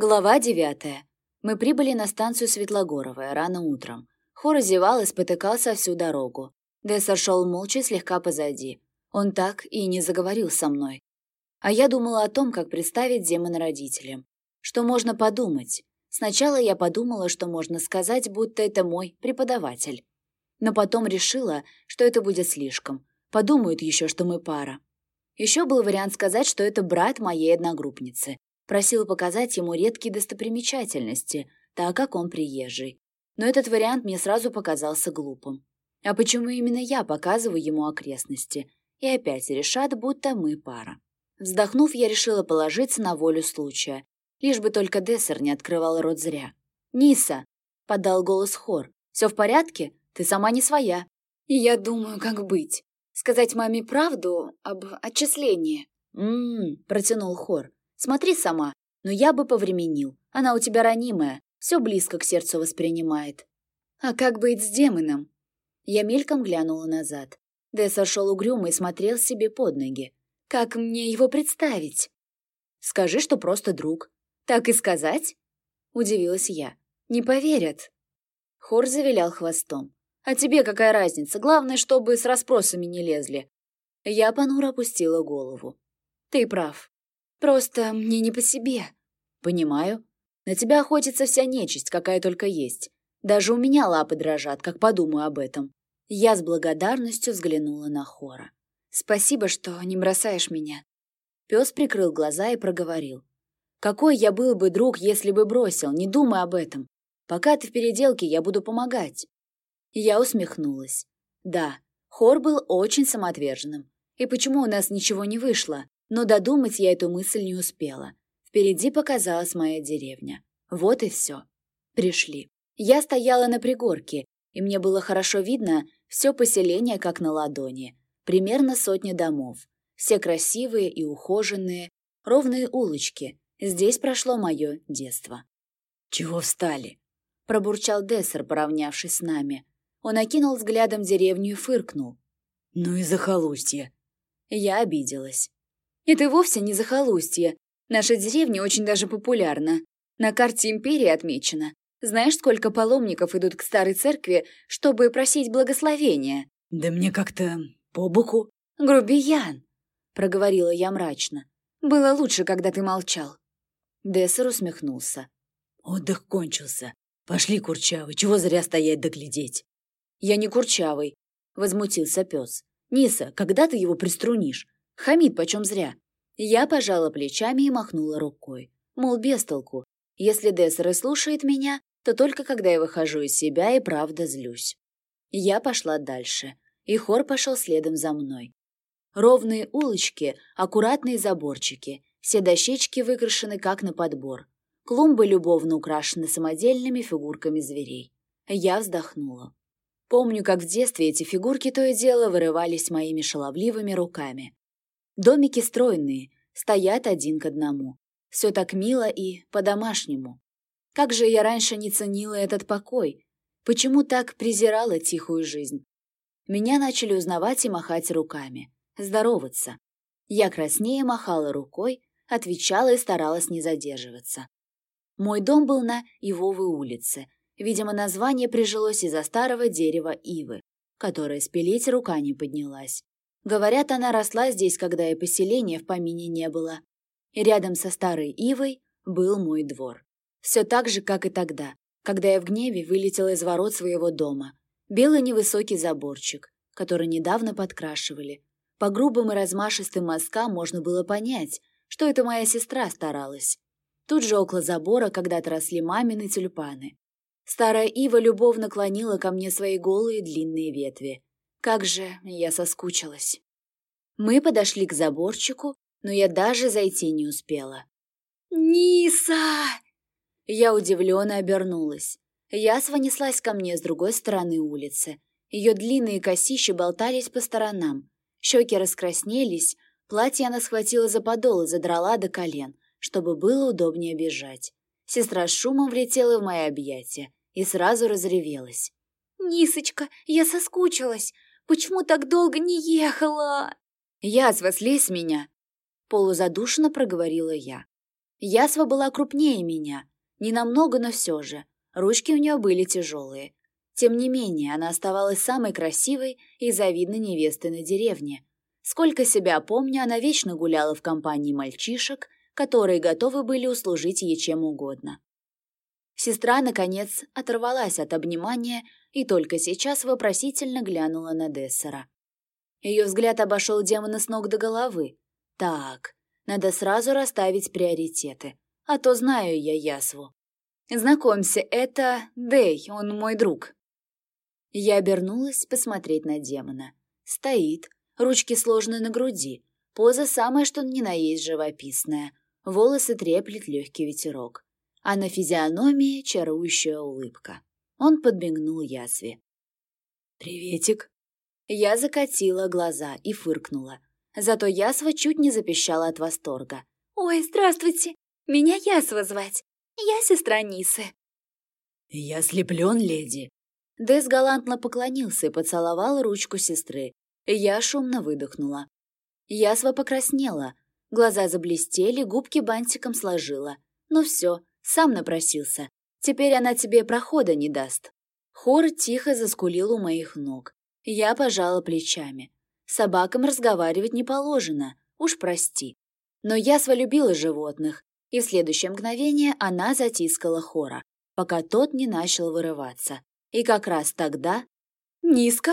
Глава девятая. Мы прибыли на станцию Светлогоровая рано утром. Хор зевал и спотыкался всю дорогу. Дессер шел молча слегка позади. Он так и не заговорил со мной. А я думала о том, как представить демона родителям. Что можно подумать. Сначала я подумала, что можно сказать, будто это мой преподаватель. Но потом решила, что это будет слишком. Подумают еще, что мы пара. Еще был вариант сказать, что это брат моей одногруппницы. Просил показать ему редкие достопримечательности, так как он приезжий. Но этот вариант мне сразу показался глупым. А почему именно я показываю ему окрестности? И опять решат, будто мы пара. Вздохнув, я решила положиться на волю случая. Лишь бы только Дессер не открывал рот зря. «Ниса!» — подал голос хор. «Все в порядке? Ты сама не своя». И я думаю, как быть. Сказать маме правду об отчислении. «М-м-м», протянул хор. Смотри сама, но я бы повременил. Она у тебя ранимая, все близко к сердцу воспринимает. А как быть с демоном? Я мельком глянула назад. Дэ сошел угрюмо и смотрел себе под ноги. Как мне его представить? Скажи, что просто друг. Так и сказать? Удивилась я. Не поверят. Хор завилял хвостом. А тебе какая разница? Главное, чтобы с расспросами не лезли. Я понуро опустила голову. Ты прав. Просто мне не по себе. Понимаю. На тебя охотится вся нечисть, какая только есть. Даже у меня лапы дрожат, как подумаю об этом. Я с благодарностью взглянула на Хора. Спасибо, что не бросаешь меня. Пес прикрыл глаза и проговорил. Какой я был бы друг, если бы бросил, не думай об этом. Пока ты в переделке, я буду помогать. Я усмехнулась. Да, Хор был очень самоотверженным. И почему у нас ничего не вышло? Но додумать я эту мысль не успела. Впереди показалась моя деревня. Вот и все. Пришли. Я стояла на пригорке, и мне было хорошо видно все поселение как на ладони. Примерно сотня домов. Все красивые и ухоженные, ровные улочки. Здесь прошло мое детство. «Чего встали?» – пробурчал Дессер, поравнявшись с нами. Он окинул взглядом деревню и фыркнул. «Ну и захолустье!» Я обиделась. Это вовсе не захолустье. Наша деревня очень даже популярна. На карте империи отмечена. Знаешь, сколько паломников идут к старой церкви, чтобы просить благословения? Да мне как-то по боку. Грубиян, проговорила я мрачно. Было лучше, когда ты молчал. Дессер усмехнулся. Отдых кончился. Пошли, курчавый, чего зря стоять да глядеть? Я не курчавый, возмутился пес. Ниса, когда ты его приструнишь? Хамит почем зря. Я пожала плечами и махнула рукой. Мол, без толку. Если Дессер и слушает меня, то только когда я выхожу из себя и правда злюсь. Я пошла дальше, и хор пошел следом за мной. Ровные улочки, аккуратные заборчики, все дощечки выкрашены как на подбор. Клумбы любовно украшены самодельными фигурками зверей. Я вздохнула. Помню, как в детстве эти фигурки то и дело вырывались моими шаловливыми руками. Домики стройные, стоят один к одному. Все так мило и по-домашнему. Как же я раньше не ценила этот покой? Почему так презирала тихую жизнь? Меня начали узнавать и махать руками. Здороваться. Я краснее махала рукой, отвечала и старалась не задерживаться. Мой дом был на Ивовой улице. Видимо, название прижилось из-за старого дерева ивы, которое спилить рука не поднялась. Говорят, она росла здесь, когда и поселения в помине не было. Рядом со старой ивой был мой двор. Все так же, как и тогда, когда я в гневе вылетела из ворот своего дома. Белый невысокий заборчик, который недавно подкрашивали. По грубым и размашистым мазкам можно было понять, что это моя сестра старалась. Тут же около забора когда-то росли мамины тюльпаны. Старая ива любовно клонила ко мне свои голые длинные ветви. Как же я соскучилась. Мы подошли к заборчику, но я даже зайти не успела. «Ниса!» Я удивленно обернулась. Ясва неслась ко мне с другой стороны улицы. Ее длинные косищи болтались по сторонам. Щеки раскраснелись, платье она схватила за подол и задрала до колен, чтобы было удобнее бежать. Сестра с шумом влетела в мои объятия и сразу разревелась. «Нисочка, я соскучилась! Почему так долго не ехала?» «Язва, слезь с меня!» Полузадушенно проговорила я. Ясва была крупнее меня, не намного, но все же. Ручки у нее были тяжелые. Тем не менее, она оставалась самой красивой и завидной невестой на деревне. Сколько себя помню, она вечно гуляла в компании мальчишек, которые готовы были услужить ей чем угодно. Сестра, наконец, оторвалась от обнимания и только сейчас вопросительно глянула на Дессера. Ее взгляд обошел демона с ног до головы. Так, надо сразу расставить приоритеты, а то знаю я Ясву. Знакомься, это Дэй, он мой друг. Я обернулась посмотреть на демона. Стоит, ручки сложены на груди, поза самая что ни на есть живописная, волосы треплет легкий ветерок, а на физиономии чарующая улыбка. Он подмигнул Ясве. «Приветик!» Я закатила глаза и фыркнула. Зато Ясва чуть не запищала от восторга. «Ой, здравствуйте! Меня Ясва звать. Я сестра Нисы». «Я слеплен, леди!» Дэс галантно поклонился и поцеловал ручку сестры. Я шумно выдохнула. Ясва покраснела, глаза заблестели, губки бантиком сложила. Ну все, сам напросился. Теперь она тебе прохода не даст. Хор тихо заскулил у моих ног. Я пожала плечами. Собакам разговаривать не положено, уж прости. Но Ясва любила животных, и в следующее мгновение она затискала Хора, пока тот не начал вырываться. И как раз тогда... «Низко?»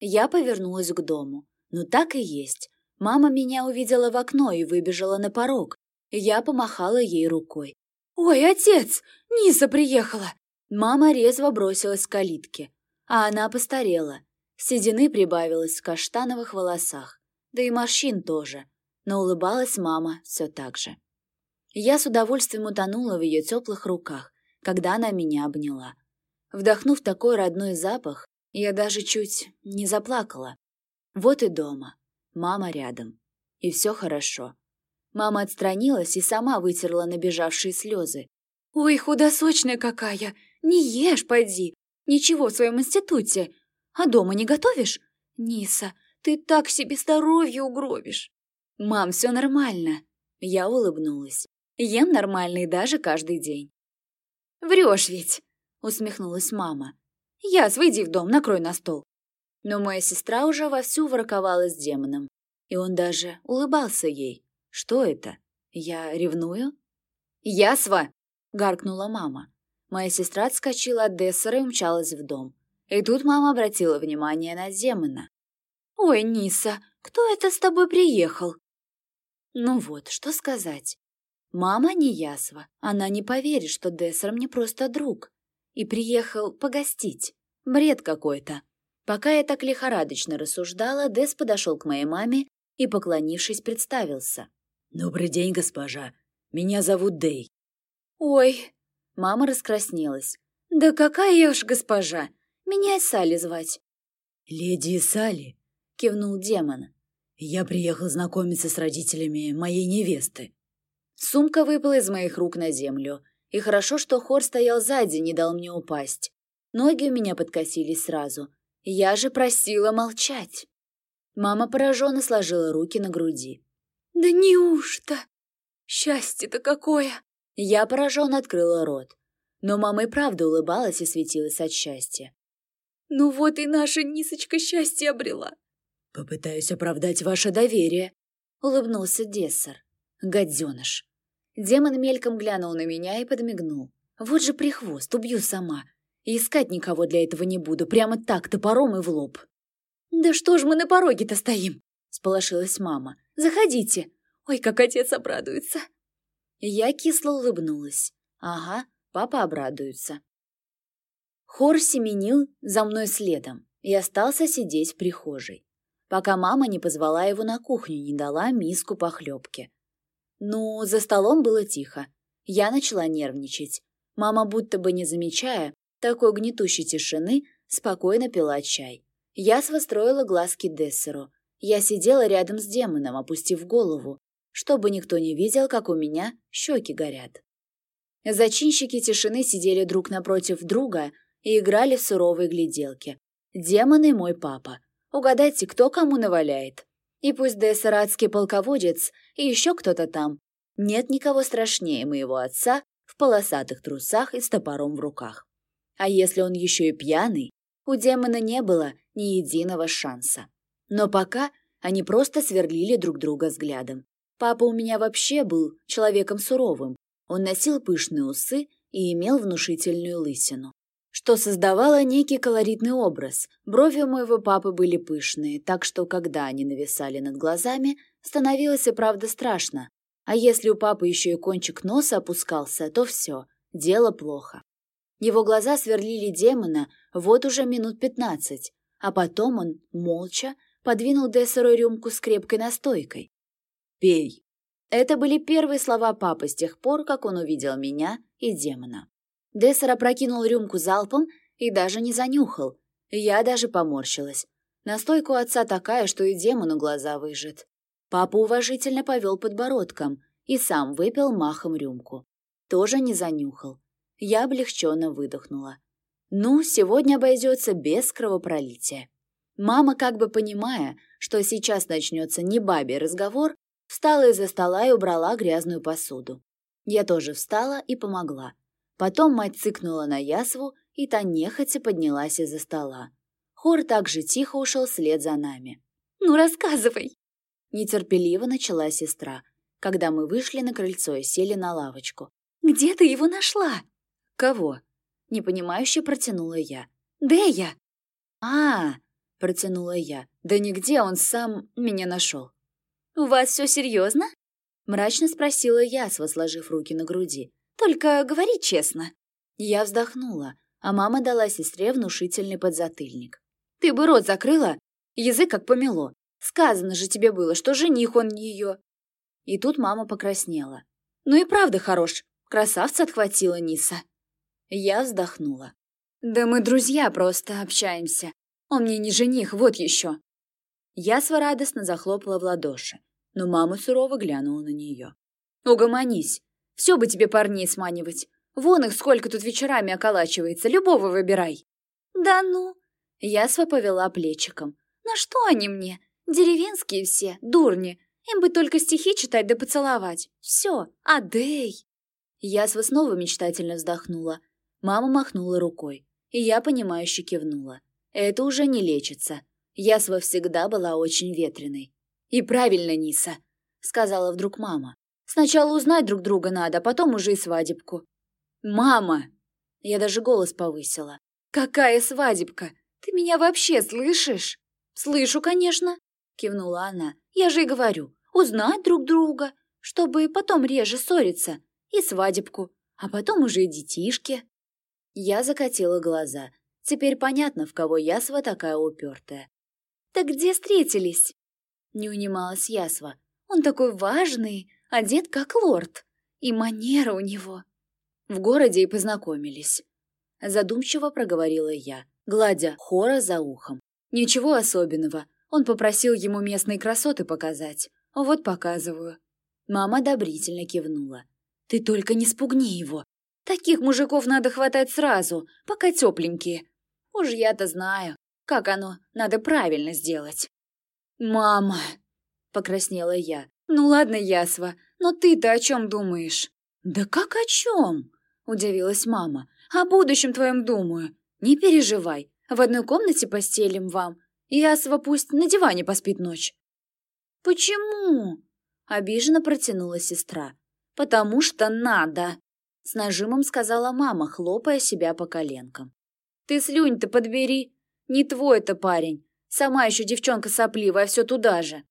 Я повернулась к дому. Ну так и есть. Мама меня увидела в окно и выбежала на порог. Я помахала ей рукой. «Ой, отец! Ниса приехала!» Мама резво бросилась к калитке. А она постарела. Седины прибавилось в каштановых волосах. Да и морщин тоже. Но улыбалась мама все так же. Я с удовольствием утонула в ее теплых руках, когда она меня обняла. Вдохнув такой родной запах, я даже чуть не заплакала. Вот и дома. Мама рядом. И все хорошо. Мама отстранилась и сама вытерла набежавшие слезы. «Ой, худосочная какая! Не ешь, поди! Ничего в своем институте! А дома не готовишь? Ниса, ты так себе здоровье угробишь!» «Мам, все нормально!» Я улыбнулась. Ем нормально и даже каждый день. «Врешь ведь!» усмехнулась мама. «Яс, выйди в дом, накрой на стол». Но моя сестра уже вовсю ворковала с демоном, и он даже улыбался ей. «Что это? Я ревную?» «Ясва!» — гаркнула мама. Моя сестра отскочила от Дессера и умчалась в дом. И тут мама обратила внимание на демона. «Ой, Ниса, кто это с тобой приехал?» Ну вот, что сказать. Мама не Ясва, она не поверит, что Дессер мне просто друг и приехал погостить. Бред какой-то. Пока я так лихорадочно рассуждала, Дес подошел к моей маме и, поклонившись, представился. «Добрый день, госпожа. Меня зовут Дэй». «Ой!» Мама раскраснелась. «Да какая я уж госпожа! Меня Салли звать». «Леди Салли», — кивнул демон. «Я приехал знакомиться с родителями моей невесты». Сумка выпала из моих рук на землю. И хорошо, что хор стоял сзади, не дал мне упасть. Ноги у меня подкосились сразу. Я же просила молчать. Мама пораженно сложила руки на груди. «Да неужто? Счастье-то какое!» Я пораженно открыла рот. Но мама и правда улыбалась и светилась от счастья. «Ну вот и наша Нисочка счастье обрела!» «Попытаюсь оправдать ваше доверие», — улыбнулся Дессер. «Гаденыш, Демон мельком глянул на меня и подмигнул. Вот же прихвост, убью сама. И искать никого для этого не буду, прямо так, топором и в лоб. «Да что ж мы на пороге-то стоим?» — сполошилась мама. «Заходите. Ой, как отец обрадуется!» Я кисло улыбнулась. «Ага, папа обрадуется». Хор семенил за мной следом и остался сидеть в прихожей, пока мама не позвала его на кухню, не дала миску похлебки. Ну, за столом было тихо. Я начала нервничать. Мама, будто бы не замечая такой гнетущей тишины, спокойно пила чай. Я свостроила глазки Дессеру. Я сидела рядом с демоном, опустив голову, чтобы никто не видел, как у меня щеки горят. Зачинщики тишины сидели друг напротив друга и играли в суровые гляделки. Демон и мой папа. Угадайте, кто кому наваляет. И пусть Дессер адский полководец, и еще кто-то там, Нет никого страшнее моего отца в полосатых трусах и с топором в руках. А если он еще и пьяный, у демона не было ни единого шанса. Но пока они просто сверлили друг друга взглядом. Папа у меня вообще был человеком суровым. Он носил пышные усы и имел внушительную лысину что создавало некий колоритный образ. Брови у моего папы были пышные, так что, когда они нависали над глазами, становилось и правда страшно. А если у папы еще и кончик носа опускался, то все, дело плохо. Его глаза сверлили демона вот уже минут пятнадцать, а потом он, молча, подвинул Дессеру рюмку с крепкой настойкой. «Пей!» Это были первые слова папы с тех пор, как он увидел меня и демона. Дессер опрокинул рюмку залпом и даже не занюхал. Я даже поморщилась. Настойка у отца такая, что и демону глаза выжит. Папа уважительно повел подбородком и сам выпил махом рюмку. Тоже не занюхал. Я облегченно выдохнула. Ну, сегодня обойдется без кровопролития. Мама, как бы понимая, что сейчас начнется не бабий разговор, встала из-за стола и убрала грязную посуду. Я тоже встала и помогла. Потом мать цыкнула на ясву, и та нехотя поднялась из-за стола. Хор также тихо ушел вслед за нами. «Ну, рассказывай!» Нетерпеливо начала сестра, когда мы вышли на крыльцо и сели на лавочку. «Где ты его нашла?» «Кого?» Непонимающе протянула я. «Дея!» «А, — протянула я. «Да нигде он сам меня нашел». «У вас все серьезно?» Мрачно спросила я, сложив руки на груди. Только говори честно». Я вздохнула, а мама дала сестре внушительный подзатыльник. «Ты бы рот закрыла? Язык как помело. Сказано же тебе было, что жених он ее». И тут мама покраснела. «Ну и правда хорош. Красавца отхватила Ниса». Я вздохнула. «Да мы друзья просто общаемся. Он мне не жених, вот еще». Ясва радостно захлопала в ладоши, но мама сурово глянула на нее. «Угомонись. Все бы тебе парней сманивать. Вон их сколько тут вечерами околачивается, любого выбирай. Да ну. Ясва повела плечиком. На что они мне? Деревенские все, дурни. Им бы только стихи читать да поцеловать. Все, адей. Ясва снова мечтательно вздохнула. Мама махнула рукой, и я, понимающе кивнула. Это уже не лечится. Ясва всегда была очень ветреной. «И правильно, Ниса», — сказала вдруг мама. Сначала узнать друг друга надо, а потом уже и свадебку. Мама! Я даже голос повысила. Какая свадебка? Ты меня вообще слышишь? Слышу, конечно, кивнула она. Я же и говорю, узнать друг друга, чтобы потом реже ссориться. И свадебку, а потом уже и детишки. Я закатила глаза. Теперь понятно, в кого Ясва такая упертая. «Так где встретились?» Не унималась Ясва. «Он такой важный, одет как лорд, и манера у него. В городе и познакомились. Задумчиво проговорила я, гладя хора за ухом. Ничего особенного, он попросил ему местные красоты показать. Вот показываю. Мама одобрительно кивнула. Ты только не спугни его. Таких мужиков надо хватать сразу, пока тепленькие. Уж я-то знаю, как оно надо правильно сделать. «Мама!» — покраснела я. «Ну ладно, Ясва, но ты-то о чем думаешь?» «Да как о чем?» — удивилась мама. «О будущем твоем думаю. Не переживай, в одной комнате постелим вам. Ясва пусть на диване поспит ночь». «Почему?» — обиженно протянула сестра. «Потому что надо!» — с нажимом сказала мама, хлопая себя по коленкам. «Ты слюнь-то подбери. Не твой это парень. Сама еще девчонка сопливая, все туда же».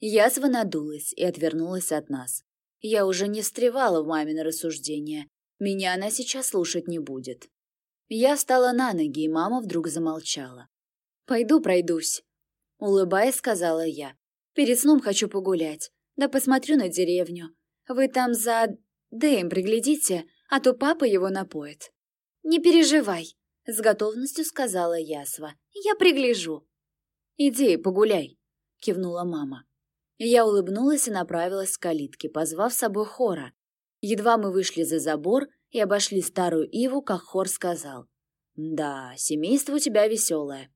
Язва надулась и отвернулась от нас. Я уже не встревала в мамино рассуждения. Меня она сейчас слушать не будет. Я встала на ноги, и мама вдруг замолчала. «Пойду пройдусь», — улыбаясь, сказала я. «Перед сном хочу погулять. Да посмотрю на деревню. Вы там за Дэем приглядите, а то папа его напоит». «Не переживай», — с готовностью сказала Ясва. «Я пригляжу». «Иди, погуляй», — кивнула мама. Я улыбнулась и направилась к калитке, позвав с собой хора. Едва мы вышли за забор и обошли старую иву, как хор сказал. «Да, семейство у тебя веселое».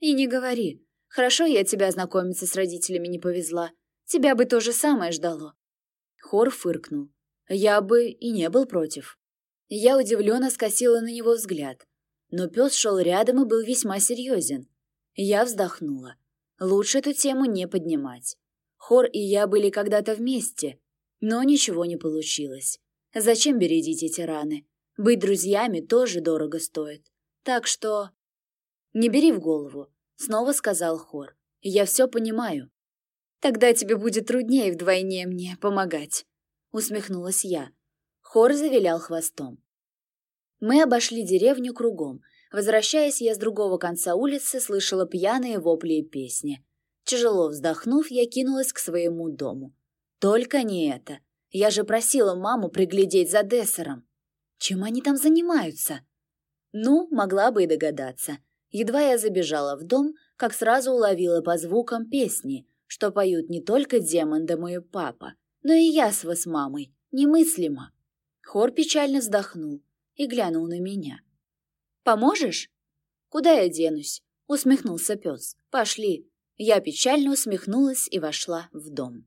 «И не говори. Хорошо я тебя знакомиться с родителями не повезла. Тебя бы то же самое ждало». Хор фыркнул. Я бы и не был против. Я удивленно скосила на него взгляд, но пес шел рядом и был весьма серьезен. Я вздохнула. Лучше эту тему не поднимать. Хор и я были когда-то вместе, но ничего не получилось. Зачем бередить эти раны? Быть друзьями тоже дорого стоит. Так что... «Не бери в голову», — снова сказал Хор. «Я все понимаю». «Тогда тебе будет труднее вдвойне мне помогать», — усмехнулась я. Хор завилял хвостом. Мы обошли деревню кругом. Возвращаясь, я с другого конца улицы слышала пьяные вопли и песни. Тяжело вздохнув, я кинулась к своему дому. Только не это. Я же просила маму приглядеть за Дессером. Чем они там занимаются? Ну, могла бы и догадаться. Едва я забежала в дом, как сразу уловила по звукам песни, что поют не только демон да мой папа, но и ясва с мамой. Немыслимо. Хор печально вздохнул и глянул на меня. «Поможешь?» «Куда я денусь?» — усмехнулся пес. «Пошли». Я печально усмехнулась и вошла в дом.